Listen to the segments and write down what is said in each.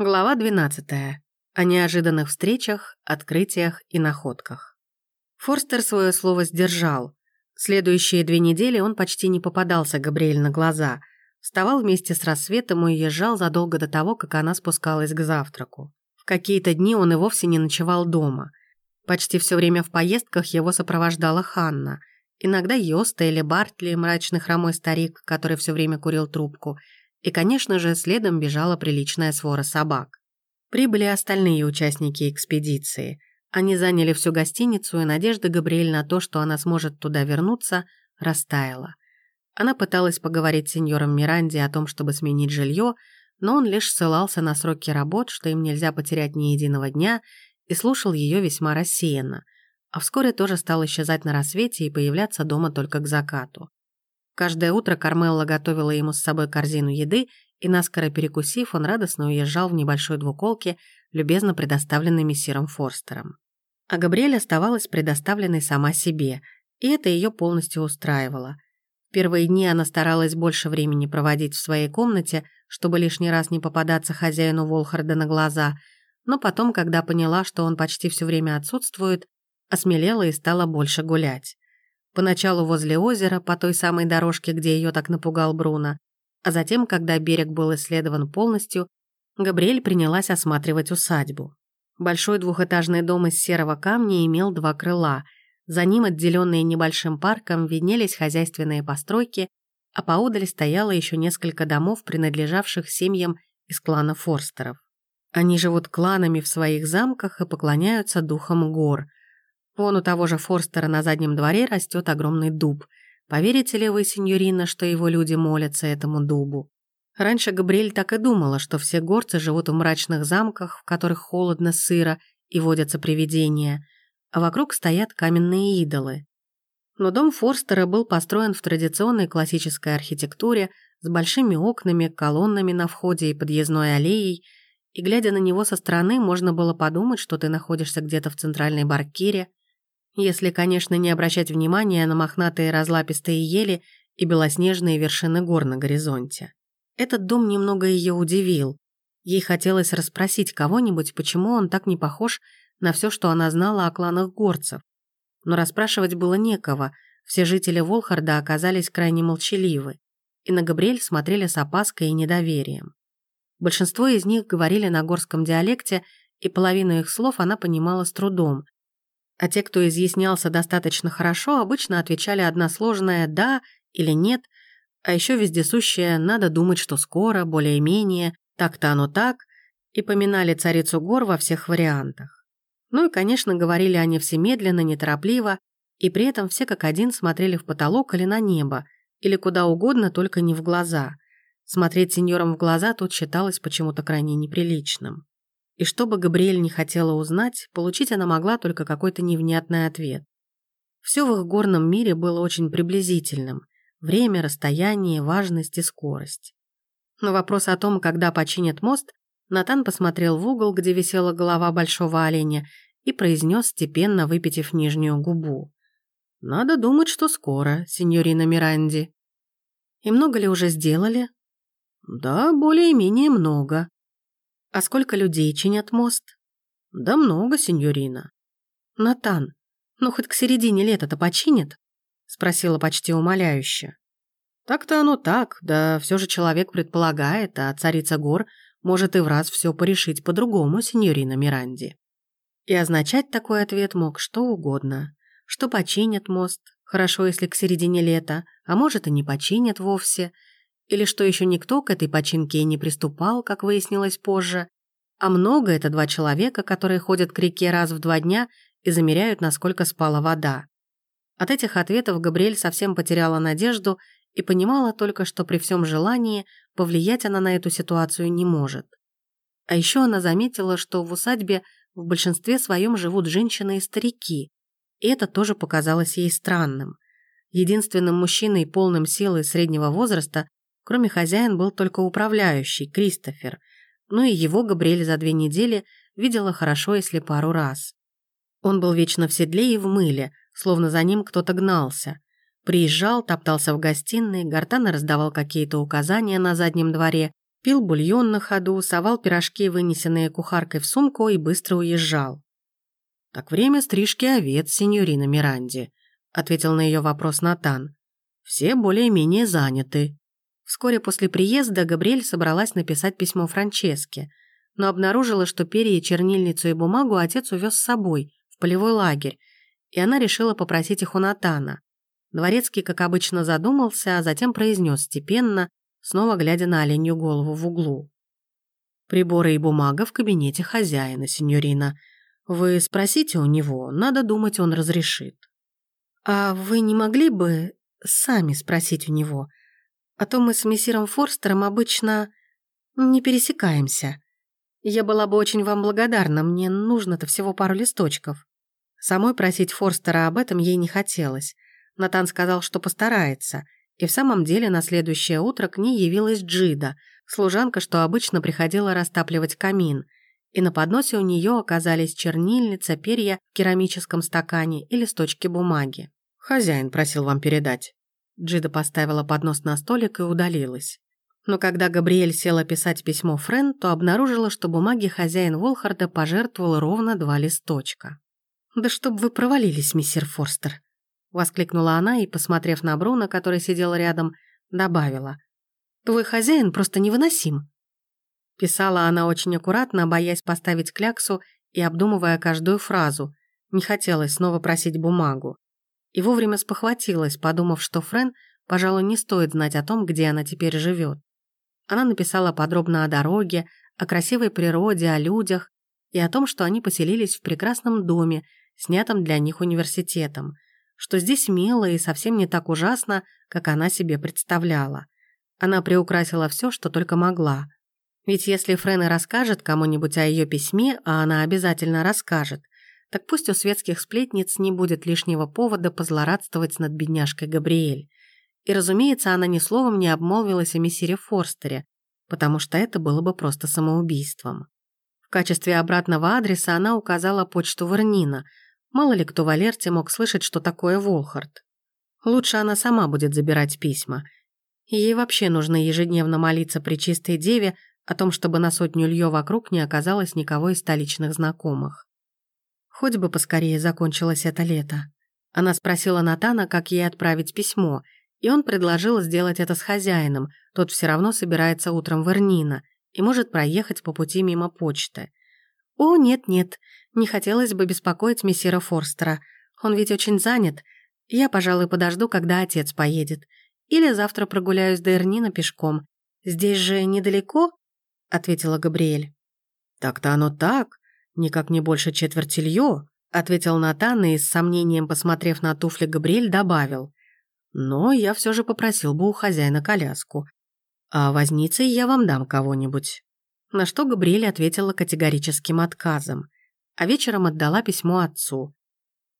Глава 12. О неожиданных встречах, открытиях и находках. Форстер свое слово сдержал. Следующие две недели он почти не попадался Габриэль на глаза, вставал вместе с рассветом и уезжал задолго до того, как она спускалась к завтраку. В какие-то дни он и вовсе не ночевал дома. Почти все время в поездках его сопровождала Ханна. Иногда Йоста или Бартли, мрачный хромой старик, который все время курил трубку – и, конечно же, следом бежала приличная свора собак. Прибыли остальные участники экспедиции. Они заняли всю гостиницу, и надежда Габриэль на то, что она сможет туда вернуться, растаяла. Она пыталась поговорить с сеньором Миранди о том, чтобы сменить жилье, но он лишь ссылался на сроки работ, что им нельзя потерять ни единого дня, и слушал ее весьма рассеянно, а вскоре тоже стал исчезать на рассвете и появляться дома только к закату. Каждое утро Кармелла готовила ему с собой корзину еды, и наскоро перекусив, он радостно уезжал в небольшой двуколке, любезно предоставленной мессиром Форстером. А Габриэль оставалась предоставленной сама себе, и это ее полностью устраивало. В первые дни она старалась больше времени проводить в своей комнате, чтобы лишний раз не попадаться хозяину Волхарда на глаза, но потом, когда поняла, что он почти все время отсутствует, осмелела и стала больше гулять. Поначалу возле озера, по той самой дорожке, где ее так напугал Бруно, а затем, когда берег был исследован полностью, Габриэль принялась осматривать усадьбу. Большой двухэтажный дом из серого камня имел два крыла. За ним, отделенные небольшим парком, виднелись хозяйственные постройки, а поодаль стояло еще несколько домов, принадлежавших семьям из клана Форстеров. Они живут кланами в своих замках и поклоняются духам гор – Вон у того же Форстера на заднем дворе растет огромный дуб. Поверите ли вы, сеньорина, что его люди молятся этому дубу? Раньше Габриэль так и думала, что все горцы живут в мрачных замках, в которых холодно, сыро и водятся привидения, а вокруг стоят каменные идолы. Но дом Форстера был построен в традиционной классической архитектуре с большими окнами, колоннами на входе и подъездной аллеей, и, глядя на него со стороны, можно было подумать, что ты находишься где-то в центральной Баркире, если, конечно, не обращать внимания на мохнатые разлапистые ели и белоснежные вершины гор на горизонте. Этот дом немного ее удивил. Ей хотелось расспросить кого-нибудь, почему он так не похож на все, что она знала о кланах горцев. Но расспрашивать было некого, все жители Волхарда оказались крайне молчаливы, и на Габриэль смотрели с опаской и недоверием. Большинство из них говорили на горском диалекте, и половину их слов она понимала с трудом, а те, кто изъяснялся достаточно хорошо, обычно отвечали односложное «да» или «нет», а еще вездесущее «надо думать, что скоро», более-менее, «так-то оно так», и поминали царицу гор во всех вариантах. Ну и, конечно, говорили они все медленно, неторопливо, и при этом все как один смотрели в потолок или на небо, или куда угодно, только не в глаза. Смотреть сеньорам в глаза тут считалось почему-то крайне неприличным. И что бы Габриэль не хотела узнать, получить она могла только какой-то невнятный ответ. Все в их горном мире было очень приблизительным. Время, расстояние, важность и скорость. На вопрос о том, когда починят мост, Натан посмотрел в угол, где висела голова большого оленя, и произнес, степенно выпитив нижнюю губу. «Надо думать, что скоро, сеньорина Миранди». «И много ли уже сделали?» «Да, более-менее много», «А сколько людей чинят мост?» «Да много, сеньорина». «Натан, ну хоть к середине лета-то починят?» Спросила почти умоляюще. «Так-то оно так, да все же человек предполагает, а царица гор может и в раз все порешить по-другому, сеньорина Миранди». И означать такой ответ мог что угодно. Что починят мост, хорошо, если к середине лета, а может и не починят вовсе – или что еще никто к этой починке не приступал, как выяснилось позже. А много это два человека, которые ходят к реке раз в два дня и замеряют, насколько спала вода. От этих ответов Габриэль совсем потеряла надежду и понимала только, что при всем желании повлиять она на эту ситуацию не может. А еще она заметила, что в усадьбе в большинстве своем живут женщины и старики, и это тоже показалось ей странным. Единственным мужчиной полным силы среднего возраста Кроме хозяин был только управляющий, Кристофер, ну и его Габриэль за две недели видела хорошо, если пару раз. Он был вечно в седле и в мыле, словно за ним кто-то гнался. Приезжал, топтался в гостиной, гортанно раздавал какие-то указания на заднем дворе, Пил бульон на ходу, совал пирожки, вынесенные кухаркой в сумку, и быстро уезжал. «Так время стрижки овец, сеньорина Миранди», — ответил на ее вопрос Натан. «Все более-менее заняты». Вскоре после приезда Габриэль собралась написать письмо Франческе, но обнаружила, что перья, чернильницу и бумагу отец увез с собой в полевой лагерь, и она решила попросить их у Натана. Дворецкий, как обычно, задумался, а затем произнес степенно, снова глядя на оленью голову в углу. «Приборы и бумага в кабинете хозяина, сеньорина. Вы спросите у него, надо думать, он разрешит». «А вы не могли бы сами спросить у него? А то мы с мессиром Форстером обычно не пересекаемся. Я была бы очень вам благодарна, мне нужно-то всего пару листочков». Самой просить Форстера об этом ей не хотелось. Натан сказал, что постарается, и в самом деле на следующее утро к ней явилась Джида, служанка, что обычно приходила растапливать камин, и на подносе у нее оказались чернильница, перья в керамическом стакане и листочки бумаги. «Хозяин просил вам передать». Джида поставила поднос на столик и удалилась. Но когда Габриэль села писать письмо Френ, то обнаружила, что бумаги хозяин Волхарда пожертвовал ровно два листочка. «Да чтоб вы провалились, мистер Форстер!» Воскликнула она и, посмотрев на Бруно, который сидел рядом, добавила. «Твой хозяин просто невыносим!» Писала она очень аккуратно, боясь поставить кляксу и обдумывая каждую фразу. Не хотелось снова просить бумагу. И вовремя спохватилась, подумав, что Френ, пожалуй, не стоит знать о том, где она теперь живет. Она написала подробно о дороге, о красивой природе, о людях и о том, что они поселились в прекрасном доме, снятом для них университетом, что здесь мило и совсем не так ужасно, как она себе представляла. Она приукрасила все, что только могла. Ведь если Френ расскажет кому-нибудь о ее письме, а она обязательно расскажет, так пусть у светских сплетниц не будет лишнего повода позлорадствовать над бедняжкой Габриэль. И, разумеется, она ни словом не обмолвилась о мессире Форстере, потому что это было бы просто самоубийством. В качестве обратного адреса она указала почту Варнина, Мало ли кто в Алерте мог слышать, что такое Волхард. Лучше она сама будет забирать письма. Ей вообще нужно ежедневно молиться при чистой деве о том, чтобы на сотню льё вокруг не оказалось никого из столичных знакомых. Хоть бы поскорее закончилось это лето. Она спросила Натана, как ей отправить письмо, и он предложил сделать это с хозяином, тот все равно собирается утром в Эрнина и может проехать по пути мимо почты. «О, нет-нет, не хотелось бы беспокоить мессира Форстера. Он ведь очень занят. Я, пожалуй, подожду, когда отец поедет. Или завтра прогуляюсь до Эрнина пешком. Здесь же недалеко?» — ответила Габриэль. «Так-то оно так. Никак не больше четверти льё», — ответил Натан и, с сомнением посмотрев на туфли Габриэль, добавил. «Но я все же попросил бы у хозяина коляску. А возницей я вам дам кого-нибудь». На что Габриэль ответила категорическим отказом а вечером отдала письмо отцу.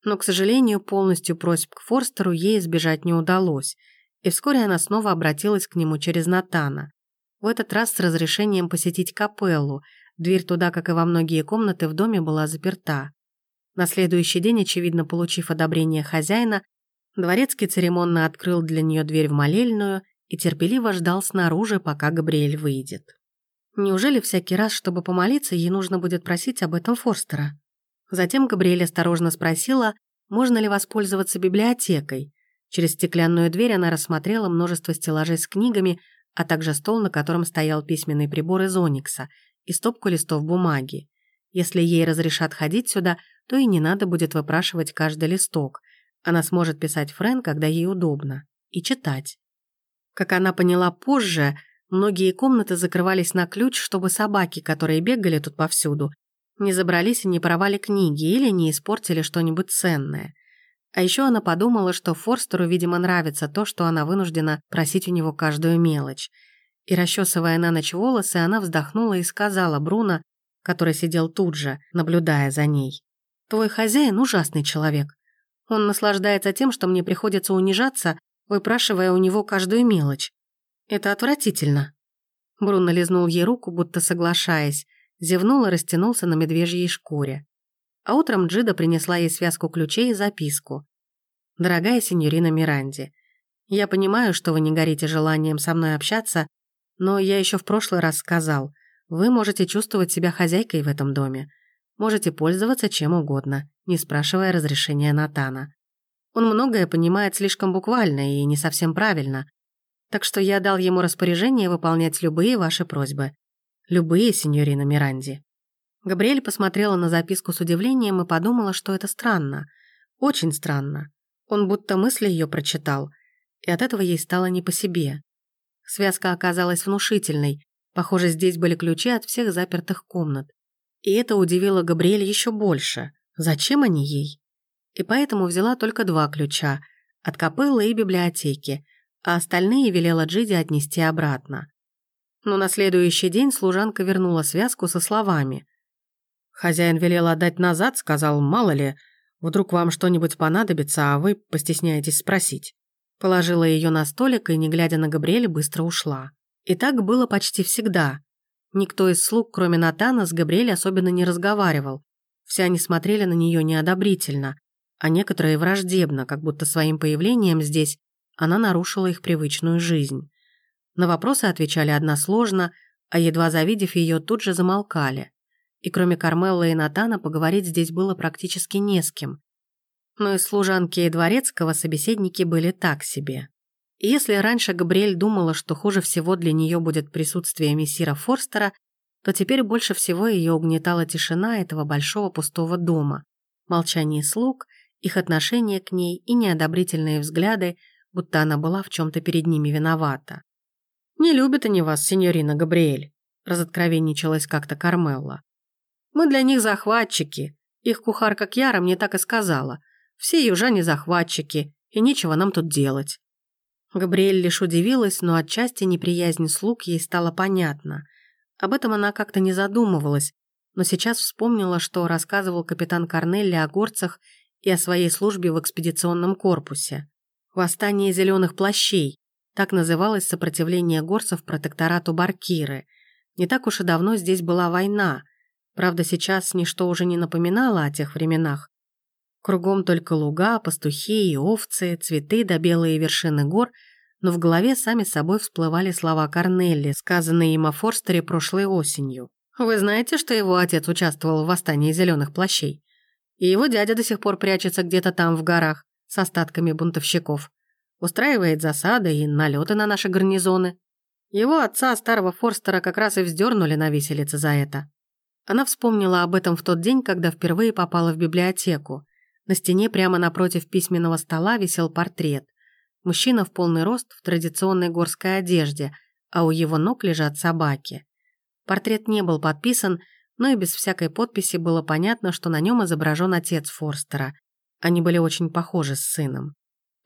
Но, к сожалению, полностью просьб к Форстеру ей избежать не удалось, и вскоре она снова обратилась к нему через Натана. В этот раз с разрешением посетить капеллу, дверь туда, как и во многие комнаты в доме, была заперта. На следующий день, очевидно, получив одобрение хозяина, Дворецкий церемонно открыл для нее дверь в молельную и терпеливо ждал снаружи, пока Габриэль выйдет. Неужели всякий раз, чтобы помолиться, ей нужно будет просить об этом Форстера? Затем Габриэль осторожно спросила, можно ли воспользоваться библиотекой. Через стеклянную дверь она рассмотрела множество стеллажей с книгами, а также стол, на котором стоял письменный прибор из оникса и стопку листов бумаги. Если ей разрешат ходить сюда, то и не надо будет выпрашивать каждый листок. Она сможет писать Френ, когда ей удобно, и читать. Как она поняла позже, Многие комнаты закрывались на ключ, чтобы собаки, которые бегали тут повсюду, не забрались и не порвали книги или не испортили что-нибудь ценное. А еще она подумала, что Форстеру, видимо, нравится то, что она вынуждена просить у него каждую мелочь. И, расчесывая на ночь волосы, она вздохнула и сказала Бруно, который сидел тут же, наблюдая за ней. «Твой хозяин ужасный человек. Он наслаждается тем, что мне приходится унижаться, выпрашивая у него каждую мелочь. Это отвратительно». Бруно лизнул ей руку, будто соглашаясь, зевнул и растянулся на медвежьей шкуре. А утром Джида принесла ей связку ключей и записку. «Дорогая сеньорина Миранди, я понимаю, что вы не горите желанием со мной общаться, Но я еще в прошлый раз сказал, вы можете чувствовать себя хозяйкой в этом доме. Можете пользоваться чем угодно, не спрашивая разрешения Натана. Он многое понимает слишком буквально и не совсем правильно. Так что я дал ему распоряжение выполнять любые ваши просьбы. Любые, сеньорина Миранди. Габриэль посмотрела на записку с удивлением и подумала, что это странно. Очень странно. Он будто мысли ее прочитал, и от этого ей стало не по себе. Связка оказалась внушительной. Похоже, здесь были ключи от всех запертых комнат. И это удивило Габриэль еще больше. Зачем они ей? И поэтому взяла только два ключа – от копылы и библиотеки, а остальные велела Джиди отнести обратно. Но на следующий день служанка вернула связку со словами. «Хозяин велел отдать назад, сказал, мало ли, вдруг вам что-нибудь понадобится, а вы постесняетесь спросить». Положила ее на столик и, не глядя на Габриэля, быстро ушла. И так было почти всегда. Никто из слуг, кроме Натана, с Габриэль особенно не разговаривал. Все они смотрели на нее неодобрительно, а некоторые враждебно, как будто своим появлением здесь она нарушила их привычную жизнь. На вопросы отвечали односложно, а едва завидев ее, тут же замолкали. И кроме Кармелла и Натана поговорить здесь было практически не с кем но из служанки и дворецкого собеседники были так себе. И если раньше Габриэль думала, что хуже всего для нее будет присутствие мессира Форстера, то теперь больше всего ее угнетала тишина этого большого пустого дома, молчание слуг, их отношение к ней и неодобрительные взгляды, будто она была в чем-то перед ними виновата. «Не любят они вас, сеньорина Габриэль», – разоткровенничалась как-то Кармелла. «Мы для них захватчики. Их кухарка Кьяра мне так и сказала. Все южане захватчики, и нечего нам тут делать». Габриэль лишь удивилась, но отчасти неприязнь слуг ей стало понятно. Об этом она как-то не задумывалась, но сейчас вспомнила, что рассказывал капитан Корнелли о горцах и о своей службе в экспедиционном корпусе. «Восстание зеленых плащей» – так называлось сопротивление горцев протекторату Баркиры. Не так уж и давно здесь была война. Правда, сейчас ничто уже не напоминало о тех временах, Кругом только луга, пастухи и овцы, цветы да белые вершины гор, но в голове сами собой всплывали слова Корнелли, сказанные им о Форстере прошлой осенью. «Вы знаете, что его отец участвовал в восстании зеленых плащей? И его дядя до сих пор прячется где-то там, в горах, с остатками бунтовщиков. Устраивает засады и налеты на наши гарнизоны. Его отца, старого Форстера, как раз и вздернули на виселице за это». Она вспомнила об этом в тот день, когда впервые попала в библиотеку. На стене прямо напротив письменного стола висел портрет. Мужчина в полный рост в традиционной горской одежде, а у его ног лежат собаки. Портрет не был подписан, но и без всякой подписи было понятно, что на нем изображен отец Форстера. Они были очень похожи с сыном.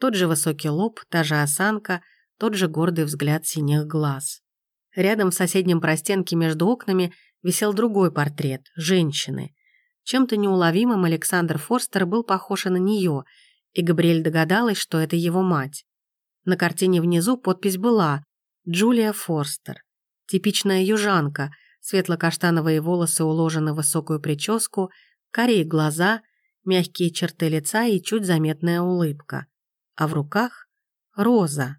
Тот же высокий лоб, та же осанка, тот же гордый взгляд синих глаз. Рядом в соседнем простенке между окнами висел другой портрет – женщины. Чем-то неуловимым Александр Форстер был похож на нее, и Габриэль догадалась, что это его мать. На картине внизу подпись была «Джулия Форстер». Типичная южанка, светло-каштановые волосы уложены в высокую прическу, карие глаза, мягкие черты лица и чуть заметная улыбка. А в руках — роза.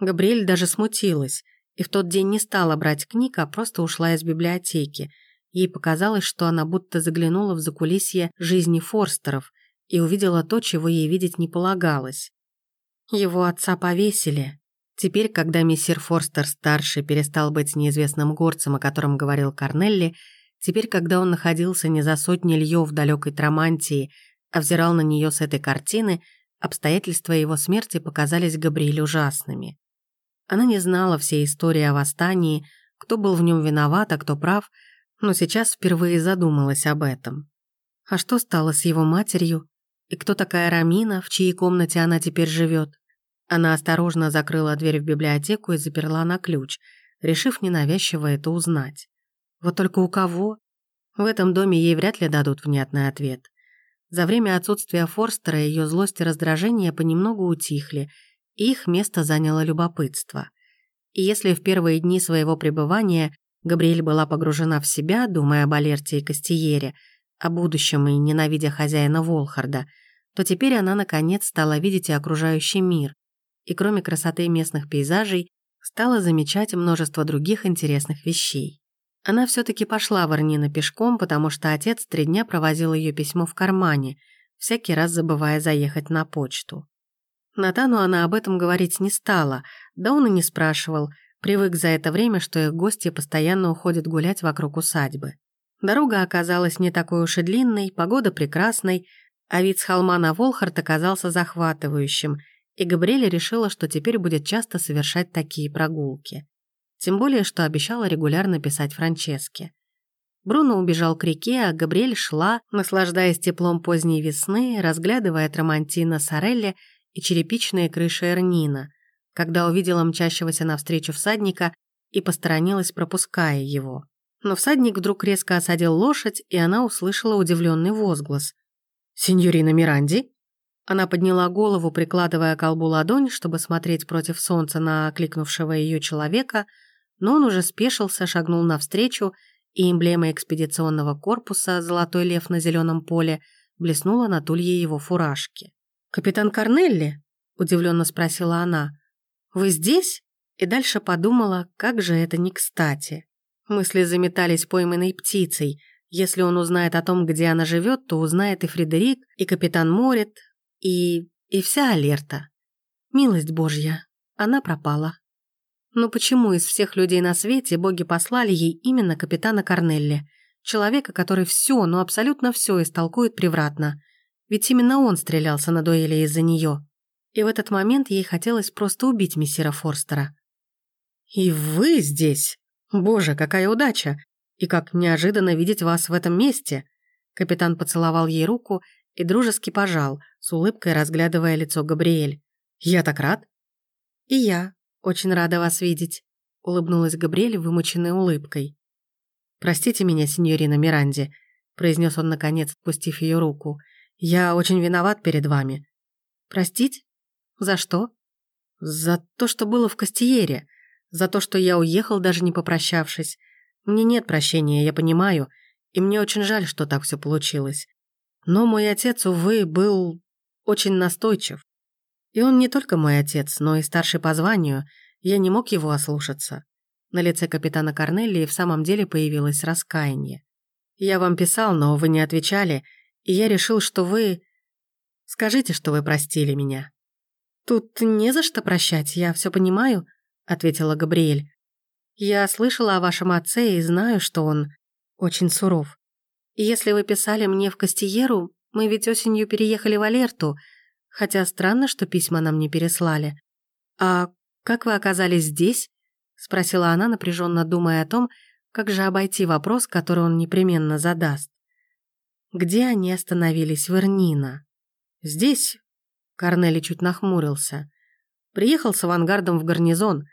Габриэль даже смутилась и в тот день не стала брать книг, а просто ушла из библиотеки — Ей показалось, что она будто заглянула в закулисье жизни Форстеров и увидела то, чего ей видеть не полагалось. Его отца повесили. Теперь, когда мессир Форстер-старший перестал быть неизвестным горцем, о котором говорил Корнелли, теперь, когда он находился не за сотни льёв далекой Трамантии, а взирал на нее с этой картины, обстоятельства его смерти показались Габриэль ужасными. Она не знала всей истории о восстании, кто был в нем виноват, а кто прав – но сейчас впервые задумалась об этом. А что стало с его матерью? И кто такая Рамина, в чьей комнате она теперь живет? Она осторожно закрыла дверь в библиотеку и заперла на ключ, решив ненавязчиво это узнать. Вот только у кого? В этом доме ей вряд ли дадут внятный ответ. За время отсутствия Форстера ее злость и раздражение понемногу утихли, и их место заняло любопытство. И если в первые дни своего пребывания Габриэль была погружена в себя, думая об Алерте и Кастиере, о будущем и ненавидя хозяина Волхарда, то теперь она, наконец, стала видеть и окружающий мир. И кроме красоты местных пейзажей, стала замечать множество других интересных вещей. Она все-таки пошла в Арнина пешком, потому что отец три дня провозил ее письмо в кармане, всякий раз забывая заехать на почту. Натану она об этом говорить не стала, да он и не спрашивал, привык за это время, что их гости постоянно уходят гулять вокруг усадьбы. Дорога оказалась не такой уж и длинной, погода прекрасной, а вид с холма на Волхард оказался захватывающим, и Габриэля решила, что теперь будет часто совершать такие прогулки. Тем более, что обещала регулярно писать Франческе. Бруно убежал к реке, а Габриэль шла, наслаждаясь теплом поздней весны, разглядывая Трамантино Сорелли и черепичные крыши Эрнина, когда увидела мчащегося навстречу всадника и посторонилась, пропуская его. Но всадник вдруг резко осадил лошадь, и она услышала удивленный возглас. «Синьорина Миранди?» Она подняла голову, прикладывая колбу ладонь, чтобы смотреть против солнца на окликнувшего ее человека, но он уже спешился, шагнул навстречу, и эмблема экспедиционного корпуса «Золотой лев на зеленом поле» блеснула на тулье его фуражки. «Капитан Корнелли?» – удивленно спросила она. «Вы здесь?» И дальше подумала, как же это не кстати. Мысли заметались пойманной птицей. Если он узнает о том, где она живет, то узнает и Фредерик, и капитан Морит, и... и вся Алерта. Милость Божья. Она пропала. Но почему из всех людей на свете боги послали ей именно капитана Корнелли? Человека, который все, ну абсолютно все истолкует превратно. Ведь именно он стрелялся на дуэли из-за нее. И в этот момент ей хотелось просто убить мессира Форстера. «И вы здесь?» «Боже, какая удача! И как неожиданно видеть вас в этом месте!» Капитан поцеловал ей руку и дружески пожал, с улыбкой разглядывая лицо Габриэль. «Я так рад!» «И я. Очень рада вас видеть», — улыбнулась Габриэль вымученной улыбкой. «Простите меня, сеньорина Миранди», — произнес он, наконец, отпустив ее руку. «Я очень виноват перед вами». «Простить? За что?» «За то, что было в Кастиере за то, что я уехал, даже не попрощавшись. Мне нет прощения, я понимаю, и мне очень жаль, что так все получилось. Но мой отец, увы, был очень настойчив. И он не только мой отец, но и старший по званию, я не мог его ослушаться. На лице капитана Корнелии в самом деле появилось раскаяние. «Я вам писал, но вы не отвечали, и я решил, что вы... Скажите, что вы простили меня». «Тут не за что прощать, я все понимаю», — ответила Габриэль. «Я слышала о вашем отце и знаю, что он очень суров. Если вы писали мне в Кастиеру, мы ведь осенью переехали в Алерту, хотя странно, что письма нам не переслали. А как вы оказались здесь?» — спросила она, напряженно думая о том, как же обойти вопрос, который он непременно задаст. «Где они остановились в Эрнина?» «Здесь?» — Корнели чуть нахмурился. «Приехал с авангардом в гарнизон.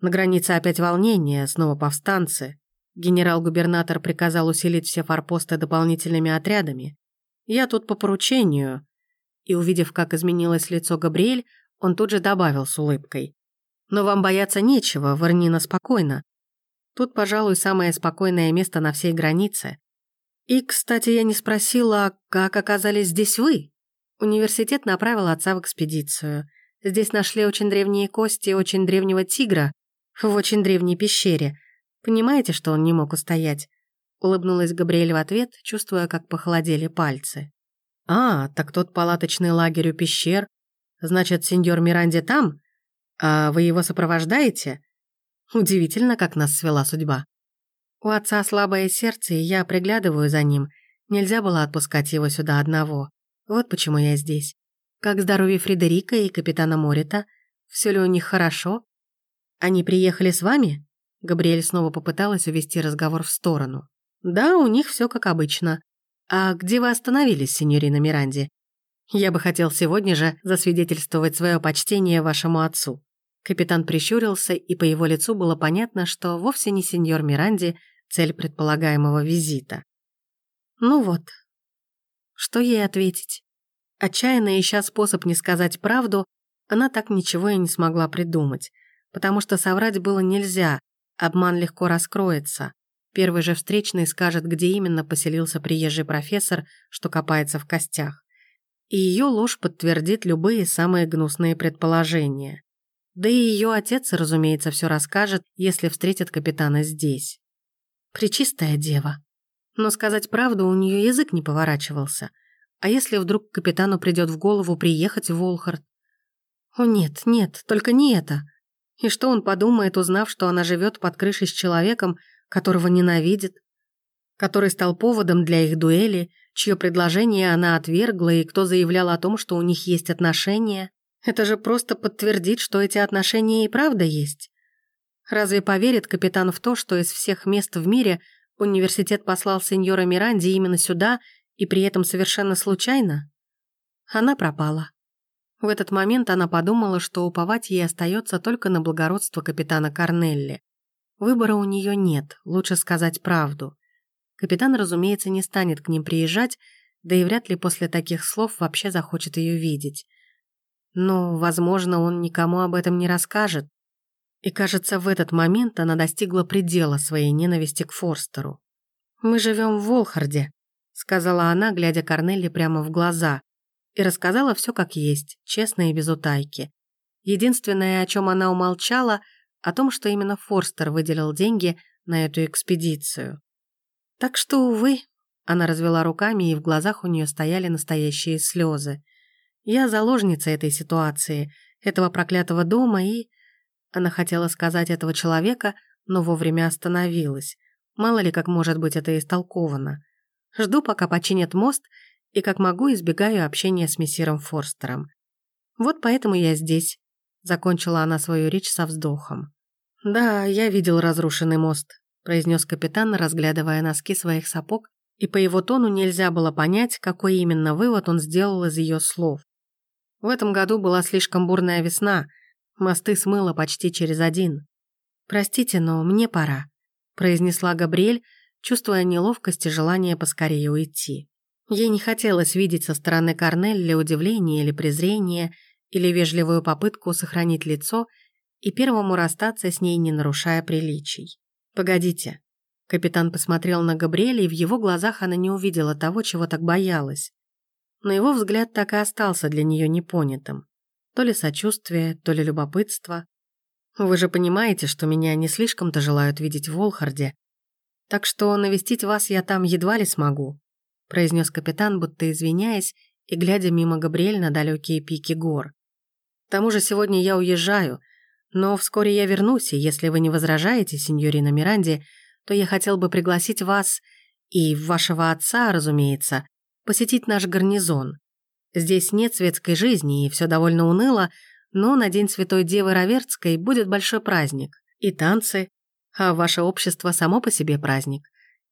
На границе опять волнение, снова повстанцы. Генерал-губернатор приказал усилить все форпосты дополнительными отрядами. Я тут по поручению. И увидев, как изменилось лицо Габриэль, он тут же добавил с улыбкой. Но вам бояться нечего, Варнина спокойно. Тут, пожалуй, самое спокойное место на всей границе. И, кстати, я не спросила, как оказались здесь вы? Университет направил отца в экспедицию. Здесь нашли очень древние кости очень древнего тигра, в очень древней пещере. Понимаете, что он не мог устоять?» Улыбнулась Габриэль в ответ, чувствуя, как похолодели пальцы. «А, так тот палаточный лагерь у пещер. Значит, сеньор Миранди там? А вы его сопровождаете? Удивительно, как нас свела судьба. У отца слабое сердце, и я приглядываю за ним. Нельзя было отпускать его сюда одного. Вот почему я здесь. Как здоровье Фредерика и капитана Морита? Все ли у них хорошо? «Они приехали с вами?» Габриэль снова попыталась увести разговор в сторону. «Да, у них все как обычно. А где вы остановились, сеньорина Миранди? Я бы хотел сегодня же засвидетельствовать свое почтение вашему отцу». Капитан прищурился, и по его лицу было понятно, что вовсе не сеньор Миранди цель предполагаемого визита. Ну вот. Что ей ответить? Отчаянно ища способ не сказать правду, она так ничего и не смогла придумать потому что соврать было нельзя, обман легко раскроется. Первый же встречный скажет, где именно поселился приезжий профессор, что копается в костях. И ее ложь подтвердит любые самые гнусные предположения. Да и ее отец, разумеется, все расскажет, если встретит капитана здесь. Пречистая дева. Но сказать правду у нее язык не поворачивался. А если вдруг капитану придет в голову приехать в Волхард? О нет, нет, только не это. И что он подумает, узнав, что она живет под крышей с человеком, которого ненавидит, который стал поводом для их дуэли, чье предложение она отвергла и кто заявлял о том, что у них есть отношения? Это же просто подтвердит, что эти отношения и правда есть. Разве поверит капитан в то, что из всех мест в мире университет послал сеньора Миранди именно сюда и при этом совершенно случайно? Она пропала. В этот момент она подумала, что уповать ей остается только на благородство капитана Корнелли. Выбора у нее нет, лучше сказать правду. Капитан, разумеется, не станет к ним приезжать, да и вряд ли после таких слов вообще захочет ее видеть. Но, возможно, он никому об этом не расскажет. И, кажется, в этот момент она достигла предела своей ненависти к Форстеру. «Мы живем в Волхарде», — сказала она, глядя Корнелли прямо в глаза, и рассказала все как есть, честно и без утайки. Единственное, о чем она умолчала, о том, что именно Форстер выделил деньги на эту экспедицию. Так что, увы, она развела руками, и в глазах у нее стояли настоящие слезы. Я заложница этой ситуации, этого проклятого дома и... Она хотела сказать этого человека, но вовремя остановилась. Мало ли, как может быть это истолковано. Жду, пока починят мост, и как могу избегаю общения с мессиром Форстером. Вот поэтому я здесь. Закончила она свою речь со вздохом. «Да, я видел разрушенный мост», произнес капитан, разглядывая носки своих сапог, и по его тону нельзя было понять, какой именно вывод он сделал из ее слов. В этом году была слишком бурная весна, мосты смыло почти через один. «Простите, но мне пора», – произнесла Габриэль, чувствуя неловкость и желание поскорее уйти. Ей не хотелось видеть со стороны Корнелли удивление или презрение, или вежливую попытку сохранить лицо и первому расстаться с ней, не нарушая приличий. «Погодите». Капитан посмотрел на Габриэля, и в его глазах она не увидела того, чего так боялась но его взгляд так и остался для нее непонятым. То ли сочувствие, то ли любопытство. Вы же понимаете, что меня не слишком-то желают видеть в Волхарде, так что навестить вас я там едва ли смогу», произнес капитан, будто извиняясь и глядя мимо Габриэль на далекие пики гор. «К тому же сегодня я уезжаю, но вскоре я вернусь, и если вы не возражаете, сеньорина Миранди, то я хотел бы пригласить вас и вашего отца, разумеется, посетить наш гарнизон. Здесь нет светской жизни, и все довольно уныло, но на День Святой Девы Раверцкой будет большой праздник. И танцы, а ваше общество само по себе праздник.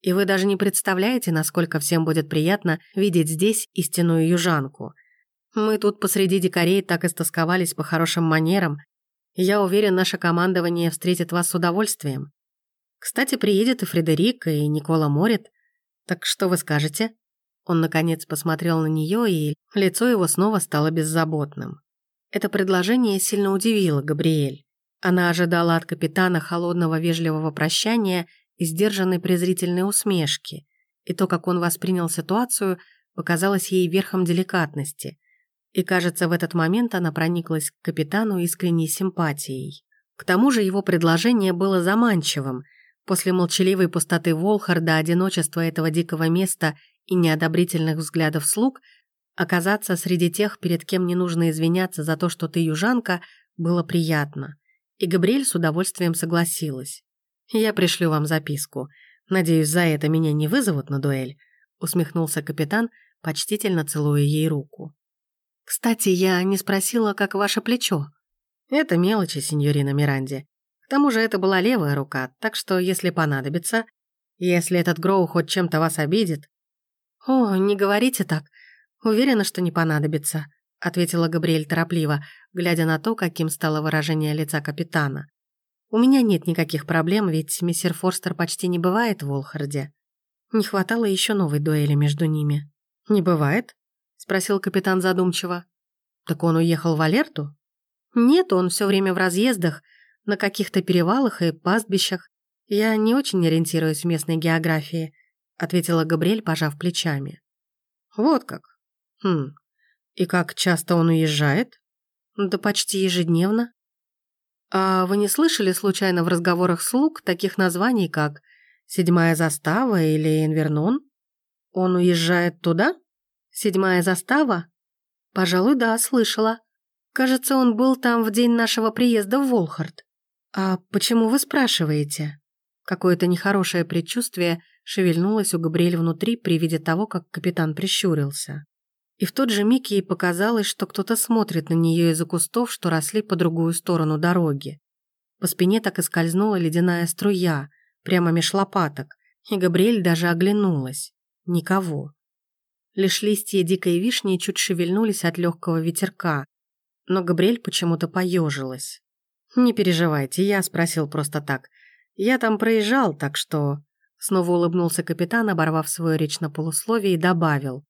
И вы даже не представляете, насколько всем будет приятно видеть здесь истинную южанку. Мы тут посреди дикарей так истосковались по хорошим манерам, я уверен, наше командование встретит вас с удовольствием. Кстати, приедет и Фредерик, и Никола Морит. Так что вы скажете?» Он, наконец, посмотрел на нее, и лицо его снова стало беззаботным. Это предложение сильно удивило Габриэль. Она ожидала от капитана холодного вежливого прощания и сдержанной презрительной усмешки, и то, как он воспринял ситуацию, показалось ей верхом деликатности. И, кажется, в этот момент она прониклась к капитану искренней симпатией. К тому же его предложение было заманчивым. После молчаливой пустоты Волхарда, одиночества этого дикого места и неодобрительных взглядов слуг, оказаться среди тех, перед кем не нужно извиняться за то, что ты южанка, было приятно. И Габриэль с удовольствием согласилась. «Я пришлю вам записку. Надеюсь, за это меня не вызовут на дуэль», усмехнулся капитан, почтительно целуя ей руку. «Кстати, я не спросила, как ваше плечо». «Это мелочи, сеньорина Миранди. К тому же это была левая рука, так что, если понадобится, если этот Гроу хоть чем-то вас обидит, «О, не говорите так. Уверена, что не понадобится», ответила Габриэль торопливо, глядя на то, каким стало выражение лица капитана. «У меня нет никаких проблем, ведь мистер Форстер почти не бывает в Волхарде. Не хватало еще новой дуэли между ними». «Не бывает?» спросил капитан задумчиво. «Так он уехал в Алерту?» «Нет, он все время в разъездах, на каких-то перевалах и пастбищах. Я не очень ориентируюсь в местной географии ответила Габриэль, пожав плечами. Вот как. Хм. И как часто он уезжает? Да почти ежедневно. «А вы не слышали случайно в разговорах слуг таких названий, как «Седьмая застава» или «Инвернон»? Он уезжает туда? Седьмая застава? Пожалуй, да, слышала. Кажется, он был там в день нашего приезда в Волхард. А почему вы спрашиваете?» Какое-то нехорошее предчувствие шевельнулось у Габриэль внутри при виде того, как капитан прищурился. И в тот же миг ей показалось, что кто-то смотрит на нее из-за кустов, что росли по другую сторону дороги. По спине так и скользнула ледяная струя, прямо меж лопаток, и Габриэль даже оглянулась. Никого. Лишь листья дикой вишни чуть шевельнулись от легкого ветерка, но Габриэль почему-то поежилась. «Не переживайте, я спросил просто так. Я там проезжал, так что...» Снова улыбнулся капитан, оборвав свою речь на полусловие, и добавил.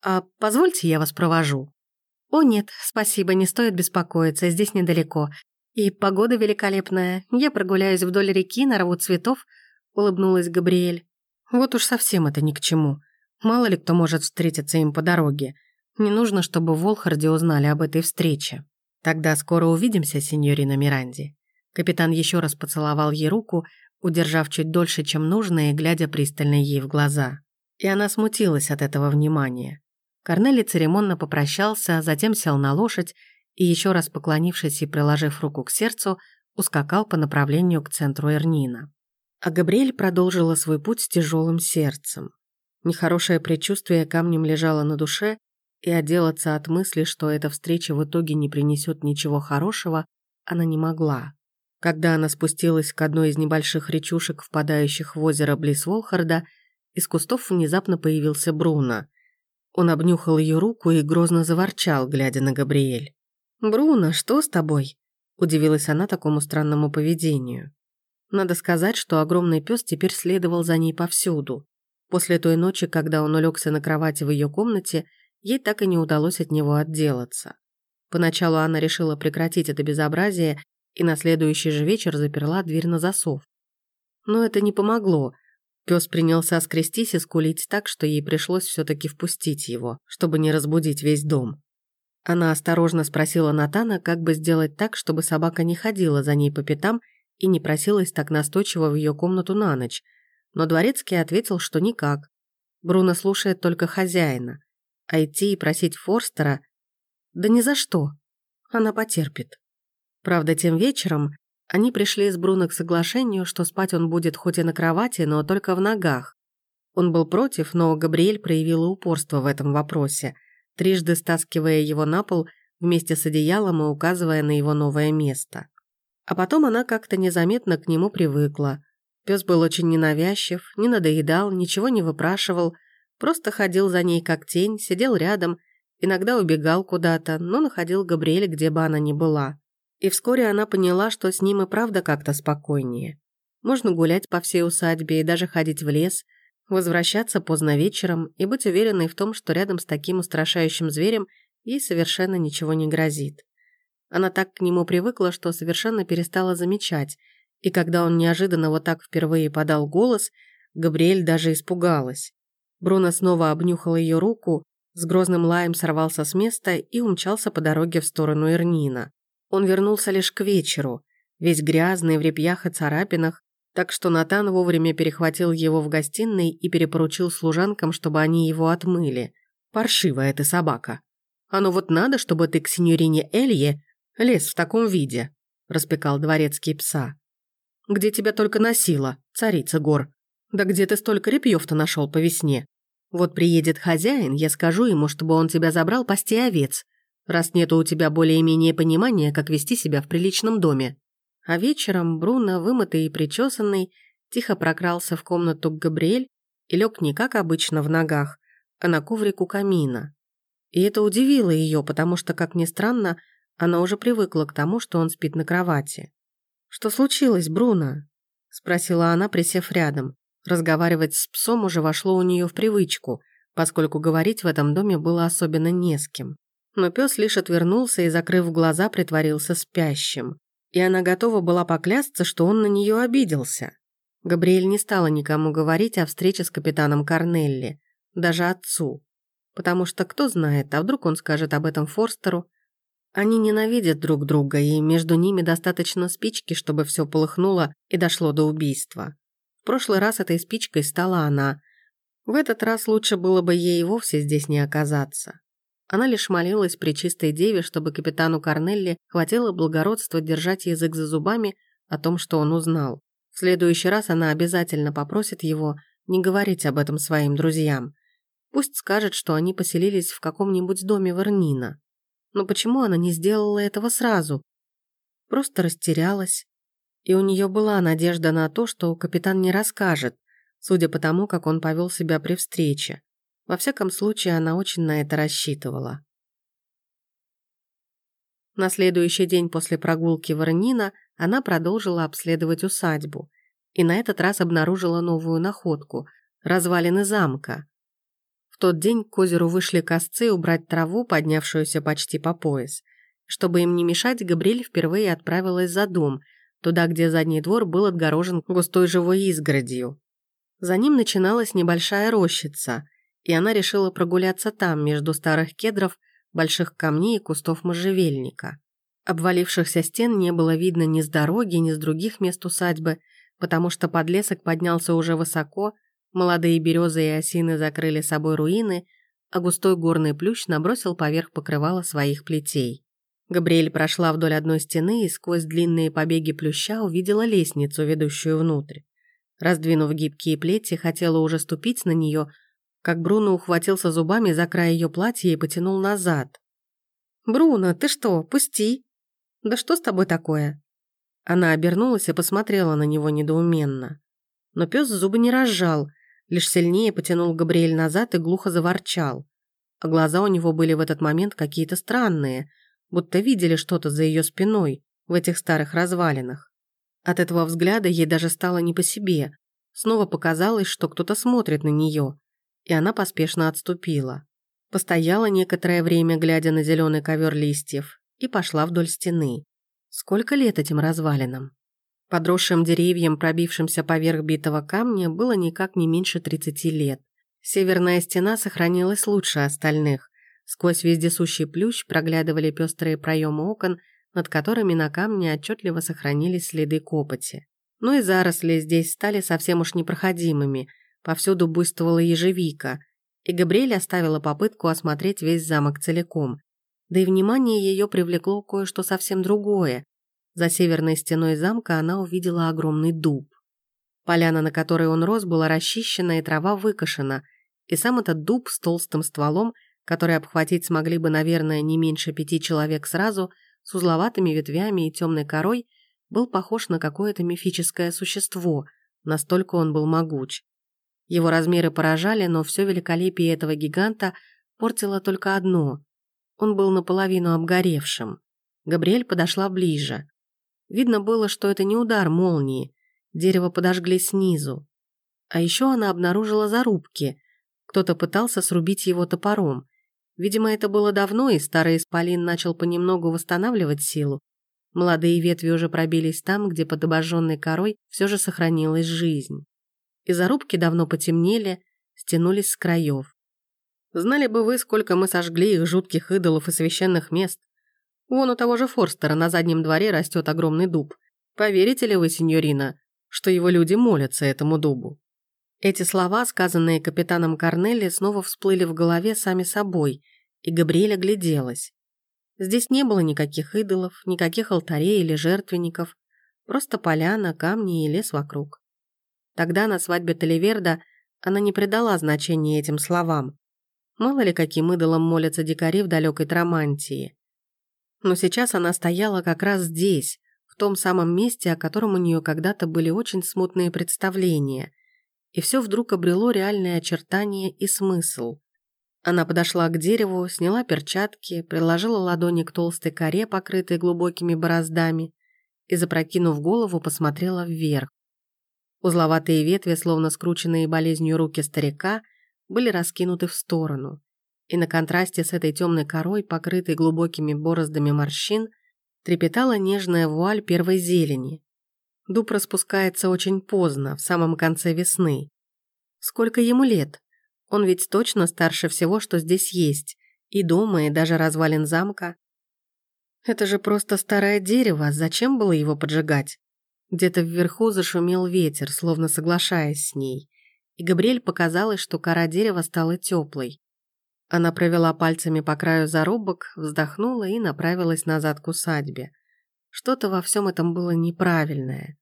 «А позвольте, я вас провожу?» «О нет, спасибо, не стоит беспокоиться, здесь недалеко. И погода великолепная. Я прогуляюсь вдоль реки, нарву цветов», — улыбнулась Габриэль. «Вот уж совсем это ни к чему. Мало ли кто может встретиться им по дороге. Не нужно, чтобы в Волхарде узнали об этой встрече. Тогда скоро увидимся, сеньорина Миранди». Капитан еще раз поцеловал ей руку, удержав чуть дольше, чем нужно, и глядя пристально ей в глаза. И она смутилась от этого внимания. Корнели церемонно попрощался, затем сел на лошадь и, еще раз поклонившись и приложив руку к сердцу, ускакал по направлению к центру Эрнина. А Габриэль продолжила свой путь с тяжелым сердцем. Нехорошее предчувствие камнем лежало на душе, и отделаться от мысли, что эта встреча в итоге не принесет ничего хорошего, она не могла. Когда она спустилась к одной из небольших речушек, впадающих в озеро близ Волхарда, из кустов внезапно появился Бруно. Он обнюхал ее руку и грозно заворчал, глядя на Габриэль. «Бруно, что с тобой?» – удивилась она такому странному поведению. Надо сказать, что огромный пес теперь следовал за ней повсюду. После той ночи, когда он улегся на кровати в ее комнате, ей так и не удалось от него отделаться. Поначалу она решила прекратить это безобразие и на следующий же вечер заперла дверь на засов. Но это не помогло. Пес принялся скрестись и скулить так, что ей пришлось все-таки впустить его, чтобы не разбудить весь дом. Она осторожно спросила Натана, как бы сделать так, чтобы собака не ходила за ней по пятам и не просилась так настойчиво в ее комнату на ночь, но Дворецкий ответил, что никак. Бруно слушает только хозяина, а идти и просить Форстера... Да ни за что. Она потерпит. Правда, тем вечером они пришли с Бруно к соглашению, что спать он будет хоть и на кровати, но только в ногах. Он был против, но Габриэль проявила упорство в этом вопросе, трижды стаскивая его на пол вместе с одеялом и указывая на его новое место. А потом она как-то незаметно к нему привыкла. Пес был очень ненавязчив, не надоедал, ничего не выпрашивал, просто ходил за ней как тень, сидел рядом, иногда убегал куда-то, но находил Габриэль, где бы она ни была. И вскоре она поняла, что с ним и правда как-то спокойнее. Можно гулять по всей усадьбе и даже ходить в лес, возвращаться поздно вечером и быть уверенной в том, что рядом с таким устрашающим зверем ей совершенно ничего не грозит. Она так к нему привыкла, что совершенно перестала замечать, и когда он неожиданно вот так впервые подал голос, Габриэль даже испугалась. Бруно снова обнюхал ее руку, с грозным лаем сорвался с места и умчался по дороге в сторону Эрнина. Он вернулся лишь к вечеру, весь грязный, в репьях и царапинах, так что Натан вовремя перехватил его в гостиной и перепоручил служанкам, чтобы они его отмыли. Паршивая ты собака. Оно вот надо, чтобы ты к синьорине Элье лез в таком виде, распекал дворецкий пса. Где тебя только носила, царица гор? Да где ты столько репьев-то нашел по весне? Вот приедет хозяин, я скажу ему, чтобы он тебя забрал пасти овец, раз нету у тебя более-менее понимания, как вести себя в приличном доме. А вечером Бруно, вымытый и причесанный, тихо прокрался в комнату к Габриэль и лег не как обычно в ногах, а на коврик у камина. И это удивило ее, потому что, как ни странно, она уже привыкла к тому, что он спит на кровати. «Что случилось, Бруно?» – спросила она, присев рядом. Разговаривать с псом уже вошло у нее в привычку, поскольку говорить в этом доме было особенно не с кем но пес лишь отвернулся и, закрыв глаза, притворился спящим. И она готова была поклясться, что он на нее обиделся. Габриэль не стала никому говорить о встрече с капитаном Корнелли, даже отцу. Потому что кто знает, а вдруг он скажет об этом Форстеру. Они ненавидят друг друга, и между ними достаточно спички, чтобы все полыхнуло и дошло до убийства. В прошлый раз этой спичкой стала она. В этот раз лучше было бы ей вовсе здесь не оказаться. Она лишь молилась при чистой деве, чтобы капитану Корнелли хватило благородства держать язык за зубами о том, что он узнал. В следующий раз она обязательно попросит его не говорить об этом своим друзьям. Пусть скажет, что они поселились в каком-нибудь доме Варнина. Но почему она не сделала этого сразу? Просто растерялась. И у нее была надежда на то, что капитан не расскажет, судя по тому, как он повел себя при встрече. Во всяком случае, она очень на это рассчитывала. На следующий день после прогулки Варнина она продолжила обследовать усадьбу и на этот раз обнаружила новую находку – развалины замка. В тот день к озеру вышли косцы убрать траву, поднявшуюся почти по пояс. Чтобы им не мешать, Габриэль впервые отправилась за дом, туда, где задний двор был отгорожен густой живой изгородью. За ним начиналась небольшая рощица, и она решила прогуляться там, между старых кедров, больших камней и кустов можжевельника. Обвалившихся стен не было видно ни с дороги, ни с других мест усадьбы, потому что подлесок поднялся уже высоко, Молодые березы и осины закрыли собой руины, а густой горный плющ набросил поверх покрывала своих плетей. Габриэль прошла вдоль одной стены и сквозь длинные побеги плюща увидела лестницу, ведущую внутрь. Раздвинув гибкие плети, хотела уже ступить на нее, как Бруно ухватился зубами за край ее платья и потянул назад. «Бруно, ты что, пусти!» «Да что с тобой такое?» Она обернулась и посмотрела на него недоуменно. Но пес зубы не разжал, лишь сильнее потянул Габриэль назад и глухо заворчал. А глаза у него были в этот момент какие-то странные, будто видели что-то за ее спиной в этих старых развалинах. От этого взгляда ей даже стало не по себе. Снова показалось, что кто-то смотрит на нее, и она поспешно отступила. Постояла некоторое время, глядя на зеленый ковер листьев, и пошла вдоль стены. Сколько лет этим развалинам? Подросшим деревьям, пробившимся поверх битого камня, было никак не меньше 30 лет. Северная стена сохранилась лучше остальных. Сквозь вездесущий плющ проглядывали пестрые проемы окон, над которыми на камне отчетливо сохранились следы копоти. Но и заросли здесь стали совсем уж непроходимыми, повсюду буйствовала ежевика, и Габриэль оставила попытку осмотреть весь замок целиком. Да и внимание ее привлекло кое-что совсем другое, за северной стеной замка она увидела огромный дуб. Поляна, на которой он рос, была расчищена и трава выкошена, и сам этот дуб с толстым стволом, который обхватить смогли бы, наверное, не меньше пяти человек сразу, с узловатыми ветвями и темной корой, был похож на какое-то мифическое существо, настолько он был могуч. Его размеры поражали, но все великолепие этого гиганта портило только одно – он был наполовину обгоревшим. Габриэль подошла ближе. Видно было, что это не удар молнии. Дерево подожгли снизу. А еще она обнаружила зарубки. Кто-то пытался срубить его топором. Видимо, это было давно, и старый исполин начал понемногу восстанавливать силу. Молодые ветви уже пробились там, где под обожженной корой все же сохранилась жизнь. И зарубки давно потемнели, стянулись с краев. Знали бы вы, сколько мы сожгли их жутких идолов и священных мест. Вон у того же Форстера на заднем дворе растет огромный дуб. Поверите ли вы, сеньорина, что его люди молятся этому дубу?» Эти слова, сказанные капитаном Корнелли, снова всплыли в голове сами собой, и Габриэля гляделась. Здесь не было никаких идолов, никаких алтарей или жертвенников, просто поляна, камни и лес вокруг. Тогда на свадьбе Таливерда она не придала значения этим словам. Мало ли каким идолам молятся дикари в далекой Трамантии. Но сейчас она стояла как раз здесь, в том самом месте, о котором у нее когда-то были очень смутные представления. И все вдруг обрело реальные очертания и смысл. Она подошла к дереву, сняла перчатки, приложила ладони к толстой коре, покрытой глубокими бороздами, и, запрокинув голову, посмотрела вверх. Узловатые ветви, словно скрученные болезнью руки старика, были раскинуты в сторону и на контрасте с этой темной корой, покрытой глубокими бороздами морщин, трепетала нежная вуаль первой зелени. Дуб распускается очень поздно, в самом конце весны. Сколько ему лет? Он ведь точно старше всего, что здесь есть, и дома, и даже развалин замка. Это же просто старое дерево, зачем было его поджигать? Где-то вверху зашумел ветер, словно соглашаясь с ней, и Габриэль показалось, что кора дерева стала теплой. Она провела пальцами по краю зарубок, вздохнула и направилась назад к усадьбе. Что-то во всем этом было неправильное.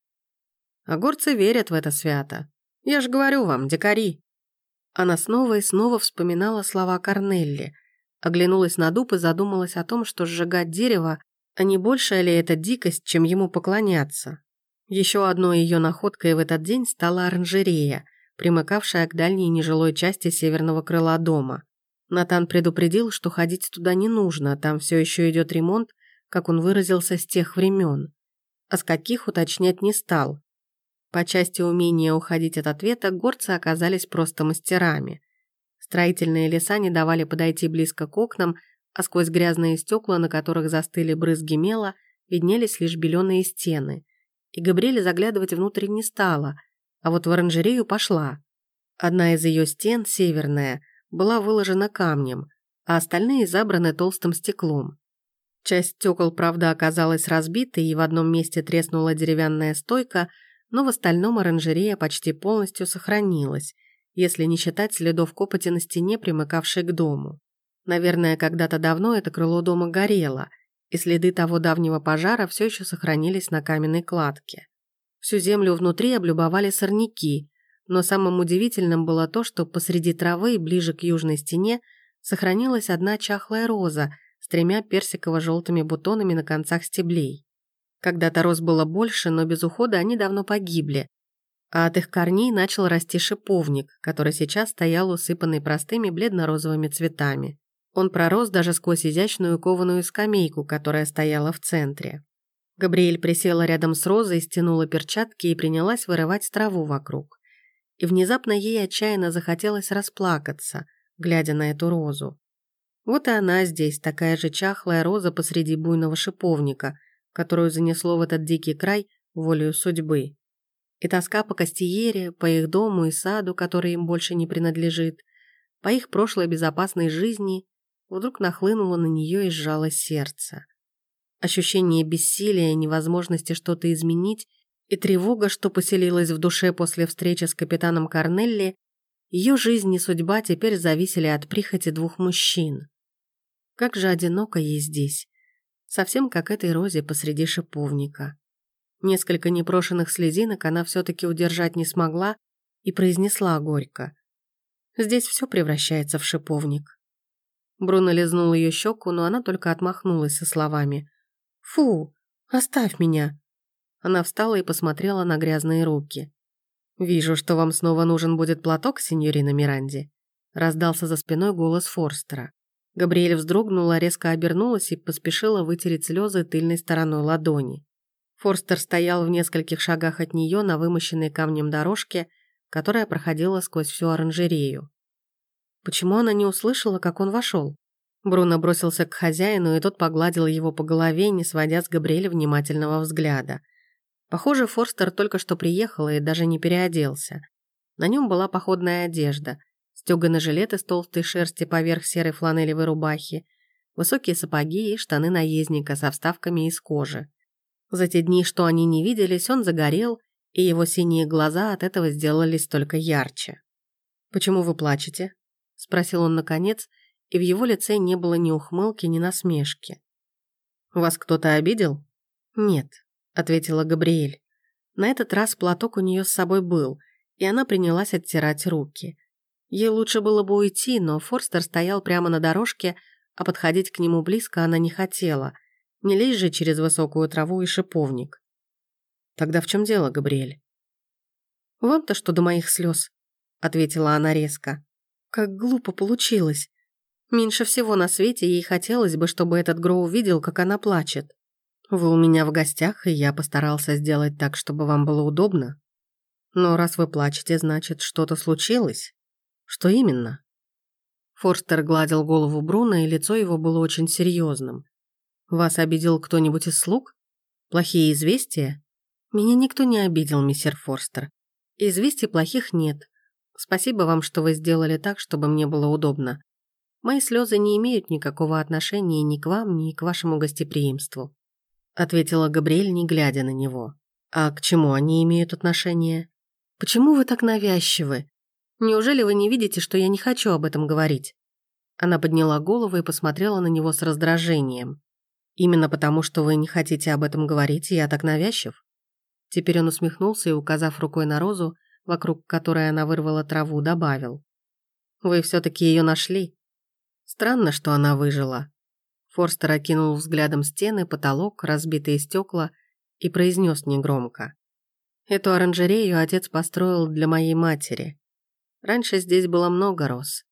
А горцы верят в это свято. Я же говорю вам, дикари. Она снова и снова вспоминала слова Корнелли, оглянулась на дуб и задумалась о том, что сжигать дерево, а не большая ли это дикость, чем ему поклоняться. Еще одной ее находкой в этот день стала оранжерея, примыкавшая к дальней нежилой части северного крыла дома. Натан предупредил, что ходить туда не нужно, там все еще идет ремонт, как он выразился, с тех времен. А с каких уточнять не стал. По части умения уходить от ответа горцы оказались просто мастерами. Строительные леса не давали подойти близко к окнам, а сквозь грязные стекла, на которых застыли брызги мела, виднелись лишь беленые стены. И Габриэль заглядывать внутрь не стала, а вот в оранжерею пошла. Одна из ее стен, северная, была выложена камнем, а остальные забраны толстым стеклом. Часть стекол, правда, оказалась разбитой, и в одном месте треснула деревянная стойка, но в остальном оранжерея почти полностью сохранилась, если не считать следов копоти на стене, примыкавшей к дому. Наверное, когда-то давно это крыло дома горело, и следы того давнего пожара все еще сохранились на каменной кладке. Всю землю внутри облюбовали сорняки, но самым удивительным было то, что посреди травы, ближе к южной стене, сохранилась одна чахлая роза с тремя персиково-желтыми бутонами на концах стеблей. Когда-то роз было больше, но без ухода они давно погибли, а от их корней начал расти шиповник, который сейчас стоял усыпанный простыми бледно-розовыми цветами. Он пророс даже сквозь изящную кованую скамейку, которая стояла в центре. Габриэль присела рядом с розой, стянула перчатки и принялась вырывать траву вокруг и внезапно ей отчаянно захотелось расплакаться, глядя на эту розу. Вот и она здесь, такая же чахлая роза посреди буйного шиповника, которую занесло в этот дикий край волею судьбы. И тоска по Кастиере, по их дому и саду, который им больше не принадлежит, по их прошлой безопасной жизни, вдруг нахлынуло на нее и сжало сердце. Ощущение бессилия, невозможности что-то изменить и тревога, что поселилась в душе после встречи с капитаном Корнелли, ее жизнь и судьба теперь зависели от прихоти двух мужчин. Как же одиноко ей здесь, совсем как этой розе посреди шиповника. Несколько непрошенных слезинок она все-таки удержать не смогла и произнесла горько. Здесь все превращается в шиповник. Бруно лизнул ее щеку, но она только отмахнулась со словами. «Фу, оставь меня, она встала и посмотрела на грязные руки. «Вижу, что вам снова нужен будет платок, сеньорина Миранди», раздался за спиной голос Форстера. Габриэль вздрогнула, резко обернулась и поспешила вытереть слезы тыльной стороной ладони. Форстер стоял в нескольких шагах от нее на вымощенной камнем дорожке, которая проходила сквозь всю оранжерею. Почему она не услышала, как он вошел? Бруно бросился к хозяину, и тот погладил его по голове, не сводя с Габриэля внимательного взгляда – Похоже, Форстер только что приехал и даже не переоделся. На нем была походная одежда, стёганый жилет из толстой шерсти поверх серой фланелевой рубахи, высокие сапоги и штаны наездника со вставками из кожи. За те дни, что они не виделись, он загорел, и его синие глаза от этого сделались только ярче. «Почему вы плачете?» – спросил он наконец, и в его лице не было ни ухмылки, ни насмешки. «Вас кто-то обидел?» «Нет», ответила Габриэль. На этот раз платок у нее с собой был, и она принялась оттирать руки. Ей лучше было бы уйти, но Форстер стоял прямо на дорожке, а подходить к нему близко она не хотела. Не лезь же через высокую траву и шиповник. Тогда в чем дело, Габриэль? «Вам-то что до моих слез?» — ответила она резко. «Как глупо получилось. Меньше всего на свете ей хотелось бы, чтобы этот Гроу видел, как она плачет. Вы у меня в гостях, и я постарался сделать так, чтобы вам было удобно. Но раз вы плачете, значит, что-то случилось. Что именно? Форстер гладил голову Бруно, и лицо его было очень серьезным. Вас обидел кто-нибудь из слуг? Плохие известия? Меня никто не обидел, мистер Форстер. Известий плохих нет. Спасибо вам, что вы сделали так, чтобы мне было удобно. Мои слезы не имеют никакого отношения ни к вам, ни к вашему гостеприимству», ответила Габриэль, не глядя на него. «А к чему они имеют отношение? Почему вы так навязчивы? Неужели вы не видите, что я не хочу об этом говорить?» Она подняла голову и посмотрела на него с раздражением. «Именно потому, что вы не хотите об этом говорить, я так навязчив?» Теперь он усмехнулся и, указав рукой на розу, вокруг которой она вырвала траву, добавил. «Вы все-таки ее нашли? Странно, что она выжила». Форстер окинул взглядом стены, потолок, разбитые стекла и произнес негромко. «Эту оранжерею отец построил для моей матери. Раньше здесь было много роз.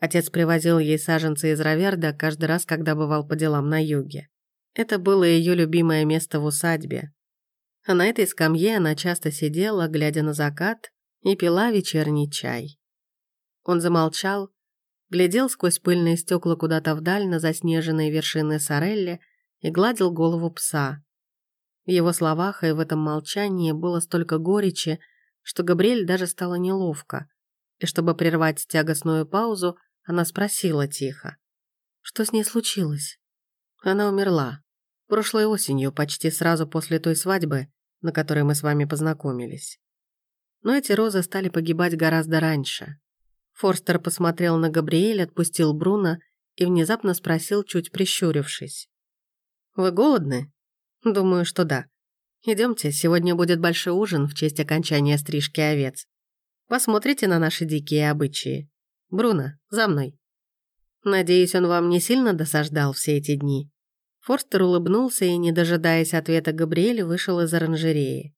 Отец привозил ей саженцы из Раверда каждый раз, когда бывал по делам на юге. Это было ее любимое место в усадьбе. А на этой скамье она часто сидела, глядя на закат, и пила вечерний чай. Он замолчал, глядел сквозь пыльные стекла куда-то вдаль на заснеженные вершины Сорелли и гладил голову пса. В его словах и в этом молчании было столько горечи, что Габриэль даже стало неловко. И чтобы прервать тягостную паузу, она спросила тихо. «Что с ней случилось?» Она умерла. Прошлой осенью, почти сразу после той свадьбы, на которой мы с вами познакомились. Но эти розы стали погибать гораздо раньше. Форстер посмотрел на Габриэль, отпустил Бруно и внезапно спросил, чуть прищурившись. «Вы голодны?» «Думаю, что да. Идемте, сегодня будет большой ужин в честь окончания стрижки овец. Посмотрите на наши дикие обычаи. Бруно, за мной». «Надеюсь, он вам не сильно досаждал все эти дни?» Форстер улыбнулся и, не дожидаясь ответа Габриэля, вышел из оранжереи.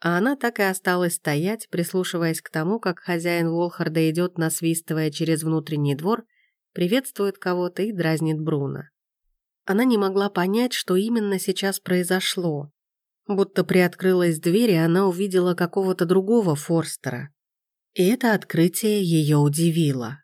А она так и осталась стоять, прислушиваясь к тому, как хозяин Волхарда идет, насвистывая через внутренний двор, приветствует кого-то и дразнит Бруно. Она не могла понять, что именно сейчас произошло. Будто приоткрылась дверь, и она увидела какого-то другого Форстера. И это открытие ее удивило.